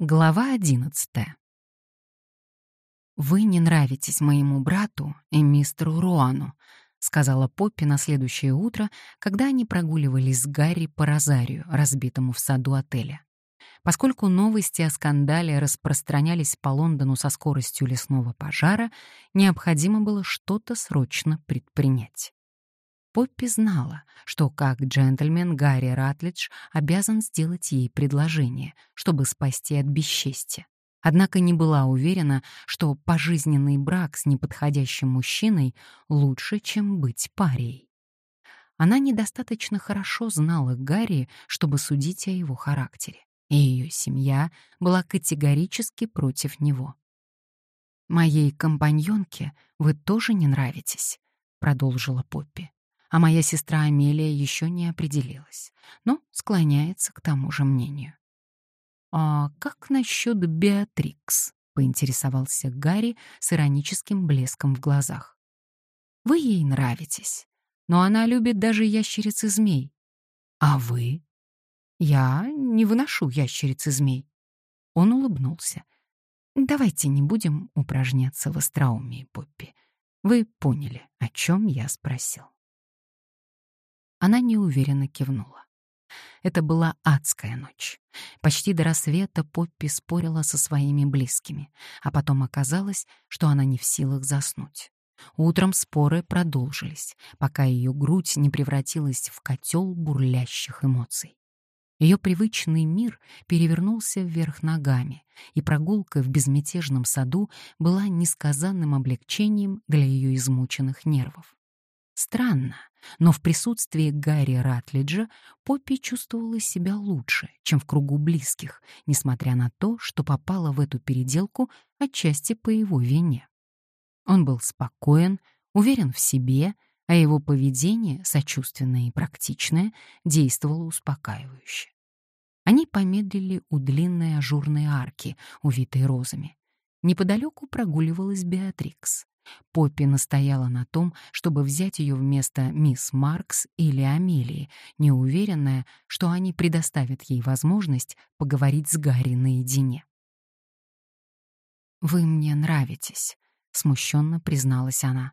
Глава одиннадцатая. «Вы не нравитесь моему брату и мистеру Руану», — сказала Поппи на следующее утро, когда они прогуливались с Гарри по розарию, разбитому в саду отеля. Поскольку новости о скандале распространялись по Лондону со скоростью лесного пожара, необходимо было что-то срочно предпринять. Поппи знала, что как джентльмен Гарри Ратлидж обязан сделать ей предложение, чтобы спасти от бесчестия. Однако не была уверена, что пожизненный брак с неподходящим мужчиной лучше, чем быть парией. Она недостаточно хорошо знала Гарри, чтобы судить о его характере, и ее семья была категорически против него. «Моей компаньонке вы тоже не нравитесь», — продолжила Поппи а моя сестра Амелия еще не определилась, но склоняется к тому же мнению. «А как насчет Беатрикс?» — поинтересовался Гарри с ироническим блеском в глазах. «Вы ей нравитесь, но она любит даже ящериц и змей. А вы?» «Я не выношу ящериц и змей». Он улыбнулся. «Давайте не будем упражняться в остроумии, Поппи. Вы поняли, о чем я спросил». Она неуверенно кивнула. Это была адская ночь. Почти до рассвета Поппи спорила со своими близкими, а потом оказалось, что она не в силах заснуть. Утром споры продолжились, пока ее грудь не превратилась в котел бурлящих эмоций. Ее привычный мир перевернулся вверх ногами, и прогулка в безмятежном саду была несказанным облегчением для ее измученных нервов. Странно, но в присутствии Гарри Ратлиджа Поппи чувствовала себя лучше, чем в кругу близких, несмотря на то, что попала в эту переделку отчасти по его вине. Он был спокоен, уверен в себе, а его поведение, сочувственное и практичное, действовало успокаивающе. Они помедлили у длинной ажурной арки, увитой розами. Неподалеку прогуливалась Беатрикс. Поппи настояла на том, чтобы взять ее вместо мисс Маркс или Амелии, неуверенная, что они предоставят ей возможность поговорить с Гарри наедине. «Вы мне нравитесь», — смущенно призналась она.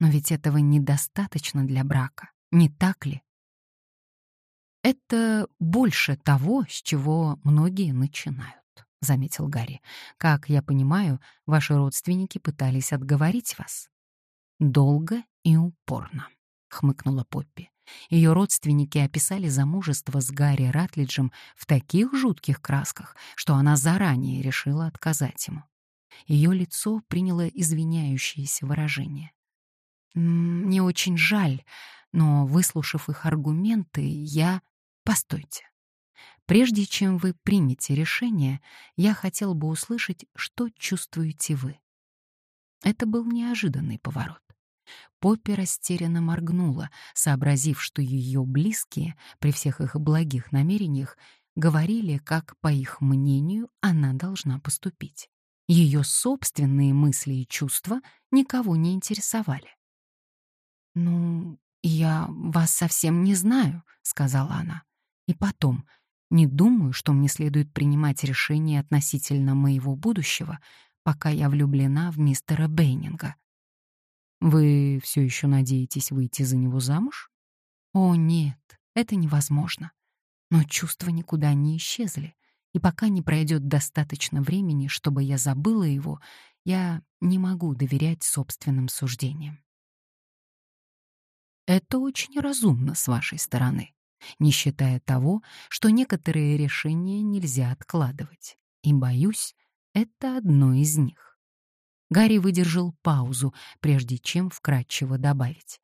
«Но ведь этого недостаточно для брака, не так ли?» «Это больше того, с чего многие начинают» заметил Гарри. Как я понимаю, ваши родственники пытались отговорить вас. Долго и упорно, хмыкнула Поппи. Ее родственники описали замужество с Гарри Ратлиджем в таких жутких красках, что она заранее решила отказать ему. Ее лицо приняло извиняющееся выражение. «Мне очень жаль, но, выслушав их аргументы, я... Постойте. Прежде чем вы примете решение, я хотел бы услышать, что чувствуете вы. Это был неожиданный поворот. Поппи растерянно моргнула, сообразив, что ее близкие, при всех их благих намерениях, говорили, как, по их мнению, она должна поступить. Ее собственные мысли и чувства никого не интересовали. «Ну, я вас совсем не знаю», — сказала она. «И потом, не думаю, что мне следует принимать решение относительно моего будущего, пока я влюблена в мистера Бейнинга. Вы все еще надеетесь выйти за него замуж? О, нет, это невозможно. Но чувства никуда не исчезли, и пока не пройдет достаточно времени, чтобы я забыла его, я не могу доверять собственным суждениям. Это очень разумно с вашей стороны не считая того, что некоторые решения нельзя откладывать. И, боюсь, это одно из них. Гарри выдержал паузу, прежде чем вкратчиво добавить.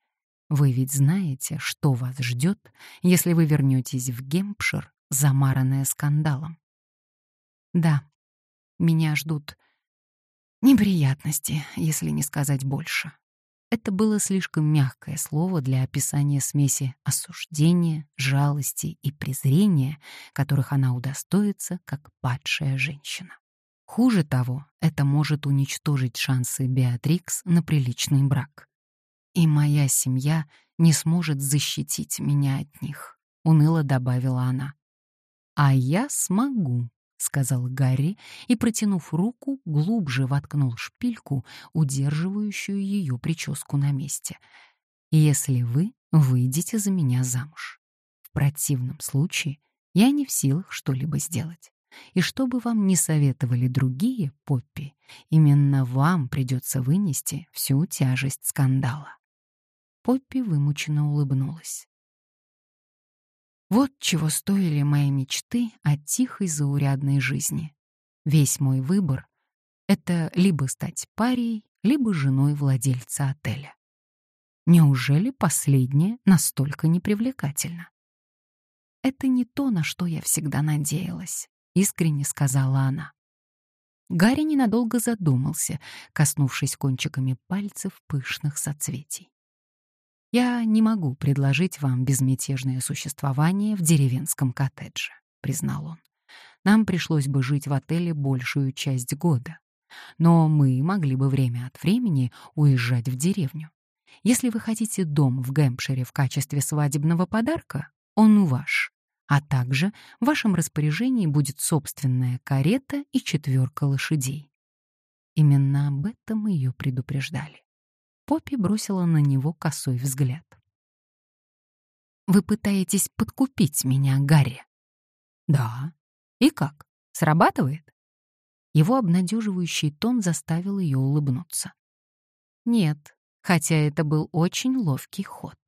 «Вы ведь знаете, что вас ждет, если вы вернетесь в Гемпшир, замаранная скандалом?» «Да, меня ждут неприятности, если не сказать больше», это было слишком мягкое слово для описания смеси осуждения, жалости и презрения, которых она удостоится как падшая женщина. Хуже того, это может уничтожить шансы Беатрикс на приличный брак. И моя семья не сможет защитить меня от них, уныло добавила она. А я смогу, сказал Гарри и, протянув руку, глубже воткнул шпильку, удерживающую ее прическу на месте. «Если вы выйдете за меня замуж. В противном случае я не в силах что-либо сделать. И что бы вам ни советовали другие, Поппи, именно вам придется вынести всю тяжесть скандала». Поппи вымученно улыбнулась. Вот чего стоили мои мечты о тихой заурядной жизни. Весь мой выбор — это либо стать парией, либо женой владельца отеля. Неужели последнее настолько непривлекательно? «Это не то, на что я всегда надеялась», — искренне сказала она. Гарри ненадолго задумался, коснувшись кончиками пальцев пышных соцветий. «Я не могу предложить вам безмятежное существование в деревенском коттедже», — признал он. «Нам пришлось бы жить в отеле большую часть года. Но мы могли бы время от времени уезжать в деревню. Если вы хотите дом в Гэмпшире в качестве свадебного подарка, он ваш. А также в вашем распоряжении будет собственная карета и четверка лошадей». Именно об этом ее предупреждали. Поппи бросила на него косой взгляд. «Вы пытаетесь подкупить меня, Гарри?» «Да. И как? Срабатывает?» Его обнадеживающий тон заставил ее улыбнуться. «Нет, хотя это был очень ловкий ход».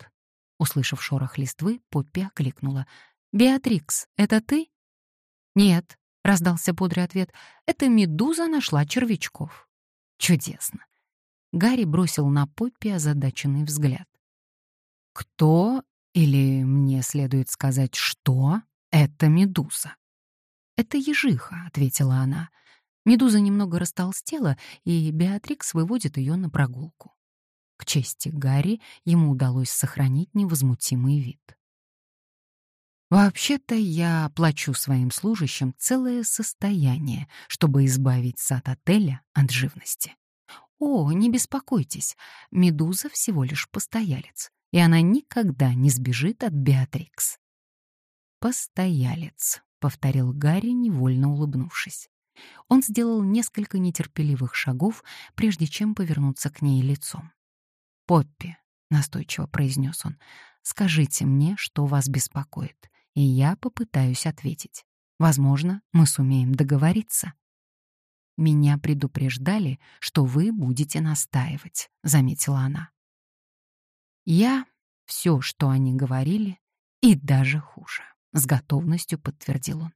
Услышав шорох листвы, Поппи окликнула. «Беатрикс, это ты?» «Нет», — раздался бодрый ответ, — «это медуза нашла червячков». «Чудесно. Гарри бросил на Поппи озадаченный взгляд. «Кто, или мне следует сказать, что это медуза?» «Это ежиха», — ответила она. Медуза немного растолстела, и Беатрикс выводит ее на прогулку. К чести Гарри ему удалось сохранить невозмутимый вид. «Вообще-то я плачу своим служащим целое состояние, чтобы избавить сад отеля от живности. «О, не беспокойтесь, Медуза всего лишь постоялец, и она никогда не сбежит от Беатрикс». «Постоялец», — повторил Гарри, невольно улыбнувшись. Он сделал несколько нетерпеливых шагов, прежде чем повернуться к ней лицом. «Поппи», — настойчиво произнес он, — «скажите мне, что вас беспокоит, и я попытаюсь ответить. Возможно, мы сумеем договориться». «Меня предупреждали, что вы будете настаивать», — заметила она. «Я — все, что они говорили, и даже хуже», — с готовностью подтвердил он.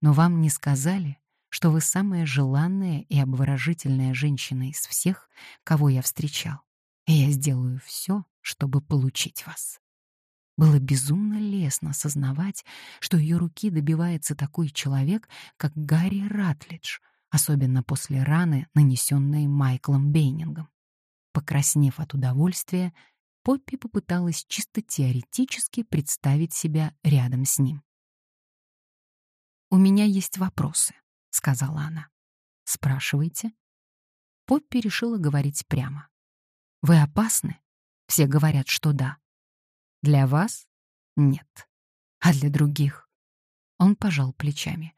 «Но вам не сказали, что вы самая желанная и обворожительная женщина из всех, кого я встречал, и я сделаю все, чтобы получить вас». Было безумно лестно осознавать, что ее руки добивается такой человек, как Гарри Ратлидж — особенно после раны, нанесенной Майклом Бейнингом. Покраснев от удовольствия, Поппи попыталась чисто теоретически представить себя рядом с ним. «У меня есть вопросы», — сказала она. «Спрашивайте». Поппи решила говорить прямо. «Вы опасны?» Все говорят, что да. «Для вас?» «Нет». «А для других?» Он пожал плечами.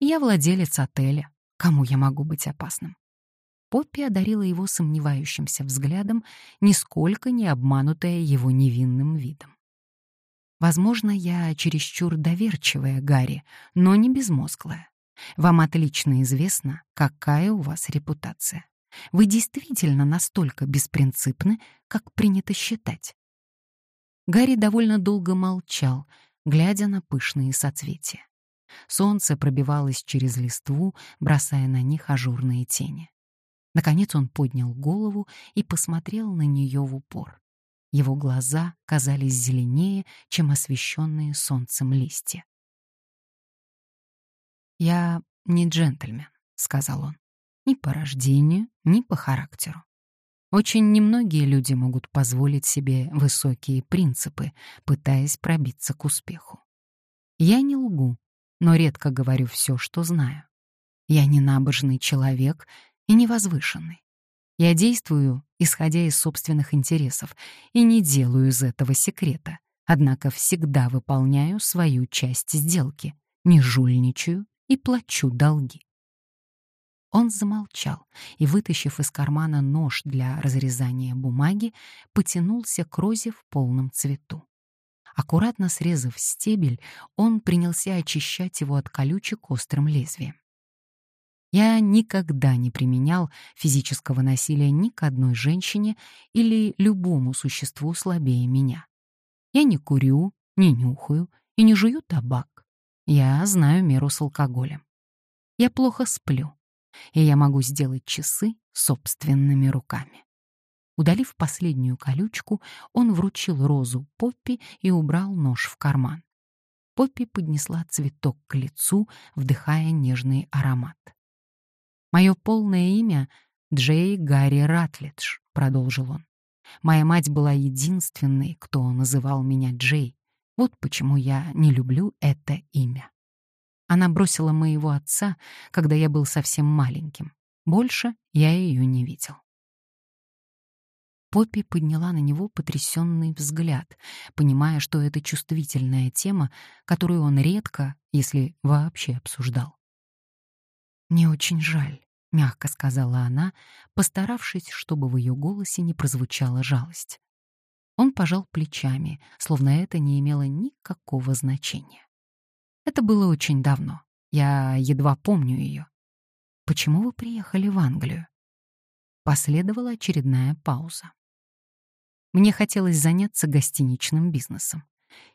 «Я владелец отеля. Кому я могу быть опасным? Поппи одарила его сомневающимся взглядом, нисколько не обманутая его невинным видом. Возможно, я чересчур доверчивая, Гарри, но не безмозглая. Вам отлично известно, какая у вас репутация. Вы действительно настолько беспринципны, как принято считать. Гарри довольно долго молчал, глядя на пышные соцветия. Солнце пробивалось через листву, бросая на них ажурные тени. Наконец он поднял голову и посмотрел на нее в упор. Его глаза казались зеленее, чем освещенные солнцем листья. «Я не джентльмен», — сказал он, — «ни по рождению, ни по характеру. Очень немногие люди могут позволить себе высокие принципы, пытаясь пробиться к успеху. Я не лгу, но редко говорю все, что знаю. Я не набожный человек и не возвышенный. Я действую, исходя из собственных интересов, и не делаю из этого секрета, однако всегда выполняю свою часть сделки, не жульничаю и плачу долги. Он замолчал и, вытащив из кармана нож для разрезания бумаги, потянулся к розе в полном цвету. Аккуратно срезав стебель, он принялся очищать его от колючек острым лезвием. Я никогда не применял физического насилия ни к одной женщине или любому существу слабее меня. Я не курю, не нюхаю и не жую табак. Я знаю меру с алкоголем. Я плохо сплю, и я могу сделать часы собственными руками. Удалив последнюю колючку, он вручил розу Поппи и убрал нож в карман. Поппи поднесла цветок к лицу, вдыхая нежный аромат. «Мое полное имя — Джей Гарри Ратлидж», — продолжил он. «Моя мать была единственной, кто называл меня Джей. Вот почему я не люблю это имя». Она бросила моего отца, когда я был совсем маленьким. Больше я ее не видел. Поппи подняла на него потрясенный взгляд, понимая, что это чувствительная тема, которую он редко, если вообще обсуждал. «Мне очень жаль», — мягко сказала она, постаравшись, чтобы в ее голосе не прозвучала жалость. Он пожал плечами, словно это не имело никакого значения. Это было очень давно. Я едва помню ее. Почему вы приехали в Англию? Последовала очередная пауза. Мне хотелось заняться гостиничным бизнесом.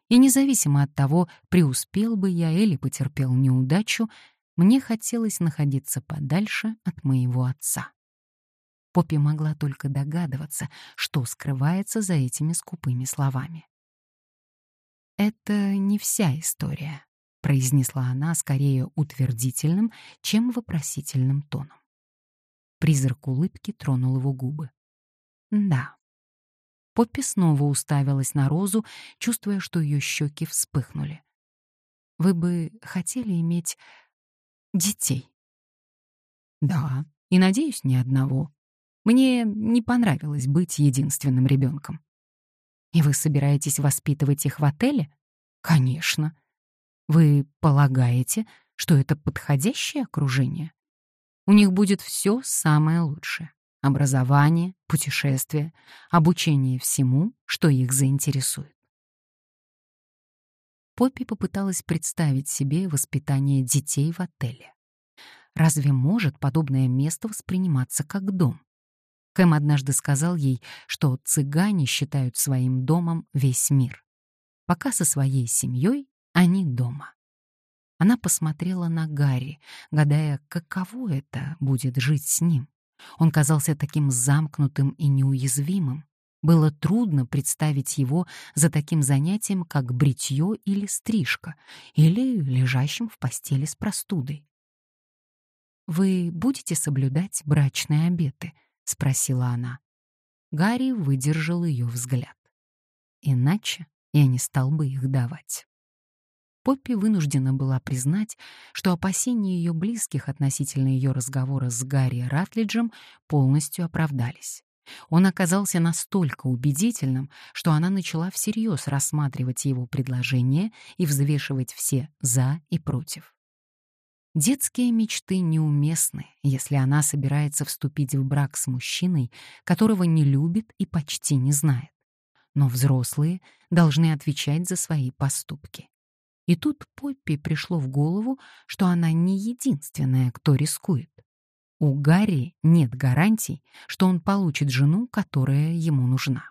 И независимо от того, преуспел бы я или потерпел неудачу, мне хотелось находиться подальше от моего отца. Поппи могла только догадываться, что скрывается за этими скупыми словами. Это не вся история. — произнесла она скорее утвердительным, чем вопросительным тоном. Призрак улыбки тронул его губы. «Да». Поппи снова уставилась на Розу, чувствуя, что ее щеки вспыхнули. «Вы бы хотели иметь детей?» «Да, и, надеюсь, ни одного. Мне не понравилось быть единственным ребенком». «И вы собираетесь воспитывать их в отеле?» «Конечно. Вы полагаете, что это подходящее окружение? У них будет все самое лучшее. Образование, путешествия, обучение всему, что их заинтересует. Поппи попыталась представить себе воспитание детей в отеле. Разве может подобное место восприниматься как дом? Кэм однажды сказал ей, что цыгане считают своим домом весь мир. Пока со своей семьей они дома. Она посмотрела на Гарри, гадая, каково это будет жить с ним. Он казался таким замкнутым и неуязвимым. Было трудно представить его за таким занятием, как бритье или стрижка, или лежащим в постели с простудой. «Вы будете соблюдать брачные обеты?» — спросила она. Гарри выдержал ее взгляд. «Иначе я не стал бы их давать». Поппи вынуждена была признать, что опасения ее близких относительно ее разговора с Гарри Ратлиджем полностью оправдались. Он оказался настолько убедительным, что она начала всерьез рассматривать его предложение и взвешивать все «за» и «против». Детские мечты неуместны, если она собирается вступить в брак с мужчиной, которого не любит и почти не знает. Но взрослые должны отвечать за свои поступки. И тут Поппи пришло в голову, что она не единственная, кто рискует. У Гарри нет гарантий, что он получит жену, которая ему нужна.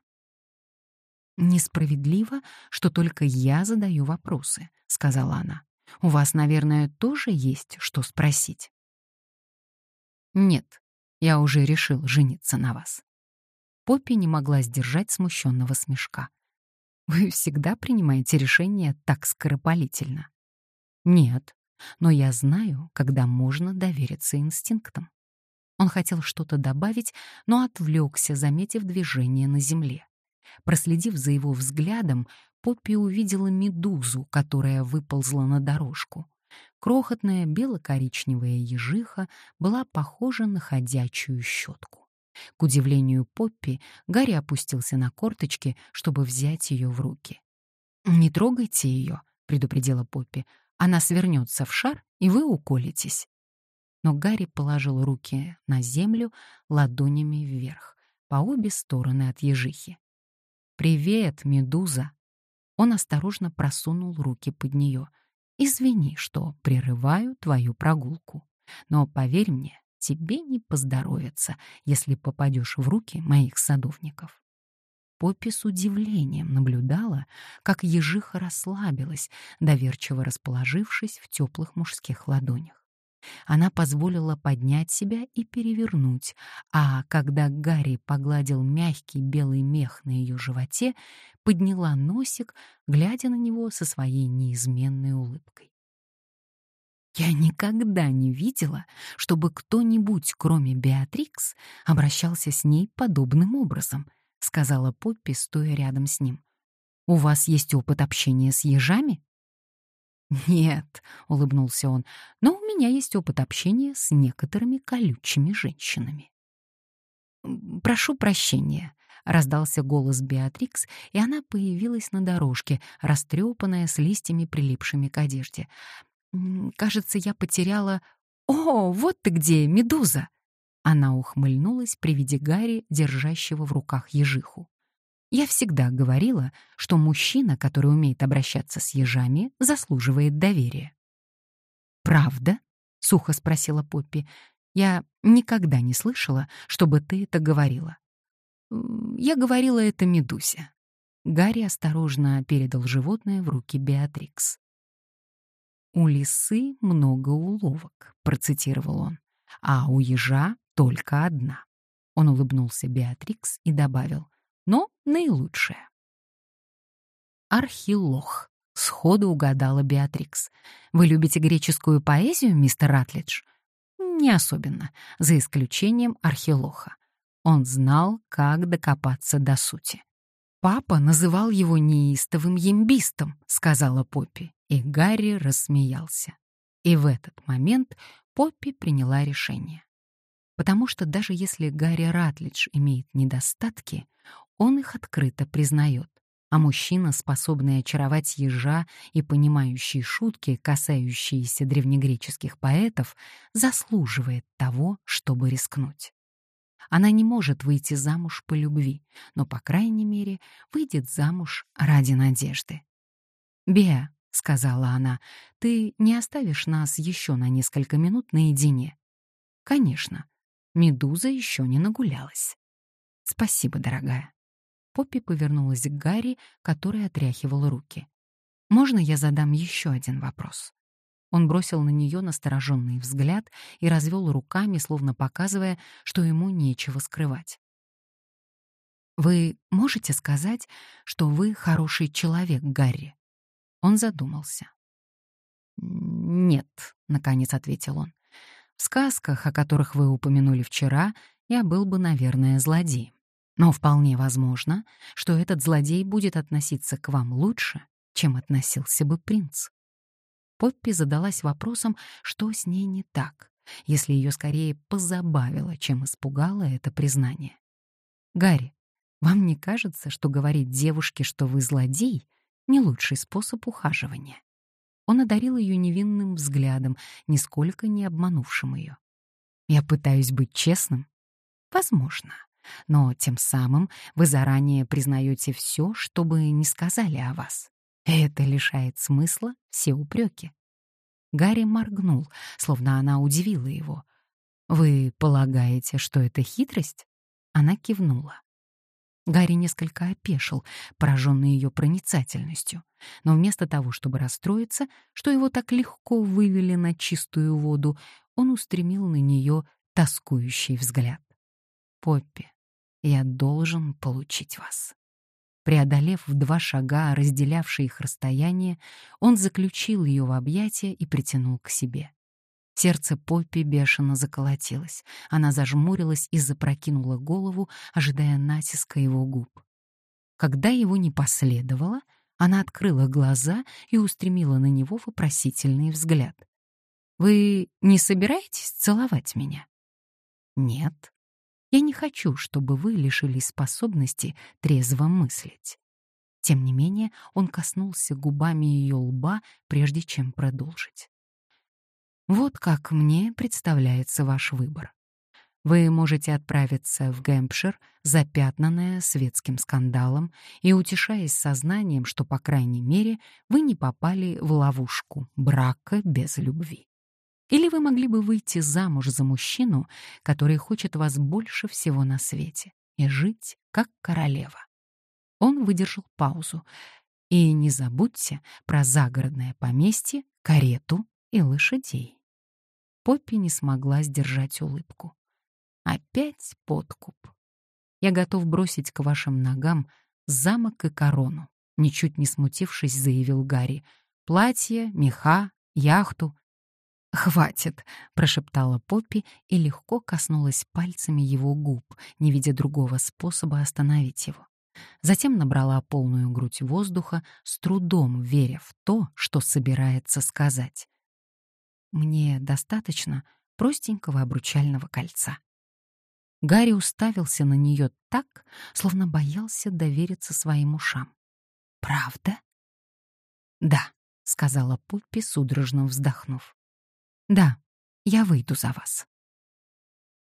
«Несправедливо, что только я задаю вопросы», — сказала она. «У вас, наверное, тоже есть что спросить?» «Нет, я уже решил жениться на вас». Поппи не могла сдержать смущенного смешка. Вы всегда принимаете решения так скоропалительно? Нет, но я знаю, когда можно довериться инстинктам. Он хотел что-то добавить, но отвлекся, заметив движение на земле. Проследив за его взглядом, Поппи увидела медузу, которая выползла на дорожку. Крохотная бело-коричневая ежиха была похожа на ходячую щетку. К удивлению Поппи, Гарри опустился на корточки, чтобы взять ее в руки. «Не трогайте ее», — предупредила Поппи. «Она свернется в шар и вы уколитесь. Но Гарри положил руки на землю ладонями вверх, по обе стороны от ежихи. «Привет, медуза!» Он осторожно просунул руки под нее. «Извини, что прерываю твою прогулку. Но поверь мне, тебе не поздоровится, если попадешь в руки моих садовников». Поппи с удивлением наблюдала, как ежиха расслабилась, доверчиво расположившись в теплых мужских ладонях. Она позволила поднять себя и перевернуть, а когда Гарри погладил мягкий белый мех на ее животе, подняла носик, глядя на него со своей неизменной улыбкой. Я никогда не видела, чтобы кто-нибудь, кроме Беатрикс, обращался с ней подобным образом —— сказала Поппи, стоя рядом с ним. «У вас есть опыт общения с ежами?» «Нет», — улыбнулся он, — «но у меня есть опыт общения с некоторыми колючими женщинами». «Прошу прощения», — раздался голос Беатрикс, и она появилась на дорожке, растрепанная с листьями, прилипшими к одежде. «Кажется, я потеряла...» «О, вот ты где, медуза!» Она ухмыльнулась при виде Гарри, держащего в руках ежиху. Я всегда говорила, что мужчина, который умеет обращаться с ежами, заслуживает доверия. «Правда?» — сухо спросила Поппи. «Я никогда не слышала, чтобы ты это говорила». «Я говорила это Медусе». Гарри осторожно передал животное в руки Беатрикс. «У лисы много уловок», — процитировал он, «а у ежа только одна. Он улыбнулся Беатрикс и добавил, но наилучшая. Архилох. Сходу угадала Беатрикс. «Вы любите греческую поэзию, мистер Ратлидж?» «Не особенно, за исключением Архилоха. Он знал, как докопаться до сути. «Папа называл его неистовым ямбистом», — сказала Поппи, и Гарри рассмеялся. И в этот момент Поппи приняла решение потому что даже если Гарри Ратлидж имеет недостатки, он их открыто признает, а мужчина, способный очаровать ежа и понимающий шутки, касающиеся древнегреческих поэтов, заслуживает того, чтобы рискнуть. Она не может выйти замуж по любви, но, по крайней мере, выйдет замуж ради надежды. «Беа», — сказала она, — «ты не оставишь нас еще на несколько минут наедине?» «Конечно», Медуза еще не нагулялась. «Спасибо, дорогая». Поппи повернулась к Гарри, который отряхивал руки. «Можно я задам еще один вопрос?» Он бросил на нее настороженный взгляд и развел руками, словно показывая, что ему нечего скрывать. «Вы можете сказать, что вы хороший человек, Гарри?» Он задумался. «Нет», — наконец ответил он. В сказках, о которых вы упомянули вчера, я был бы, наверное, злодеем. Но вполне возможно, что этот злодей будет относиться к вам лучше, чем относился бы принц. Поппи задалась вопросом, что с ней не так, если ее скорее позабавило, чем испугало это признание. «Гарри, вам не кажется, что говорить девушке, что вы злодей, не лучший способ ухаживания?» Он одарил ее невинным взглядом, нисколько не обманувшим ее. «Я пытаюсь быть честным?» «Возможно. Но тем самым вы заранее признаете все, что бы не сказали о вас. Это лишает смысла все упреки». Гарри моргнул, словно она удивила его. «Вы полагаете, что это хитрость?» Она кивнула. Гарри несколько опешил, пораженный ее проницательностью. Но вместо того, чтобы расстроиться, что его так легко вывели на чистую воду, он устремил на нее тоскующий взгляд. «Поппи, я должен получить вас». Преодолев в два шага разделявшие их расстояние, он заключил ее в объятия и притянул к себе. Сердце Поппи бешено заколотилось. Она зажмурилась и запрокинула голову, ожидая натиска его губ. Когда его не последовало, она открыла глаза и устремила на него вопросительный взгляд. «Вы не собираетесь целовать меня?» «Нет. Я не хочу, чтобы вы лишились способности трезво мыслить». Тем не менее, он коснулся губами ее лба, прежде чем продолжить. Вот как мне представляется ваш выбор. Вы можете отправиться в Гэмпшир, запятнанная светским скандалом и утешаясь сознанием, что, по крайней мере, вы не попали в ловушку брака без любви. Или вы могли бы выйти замуж за мужчину, который хочет вас больше всего на свете, и жить как королева. Он выдержал паузу. И не забудьте про загородное поместье, карету и лошадей. Поппи не смогла сдержать улыбку. Опять подкуп. Я готов бросить к вашим ногам замок и корону, ничуть не смутившись, заявил Гарри. Платье, меха, яхту. «Хватит», — прошептала Поппи и легко коснулась пальцами его губ, не видя другого способа остановить его. Затем набрала полную грудь воздуха, с трудом веря в то, что собирается сказать. «Мне достаточно простенького обручального кольца». Гарри уставился на нее так, словно боялся довериться своим ушам. «Правда?» «Да», — сказала Поппи, судорожно вздохнув. «Да, я выйду за вас».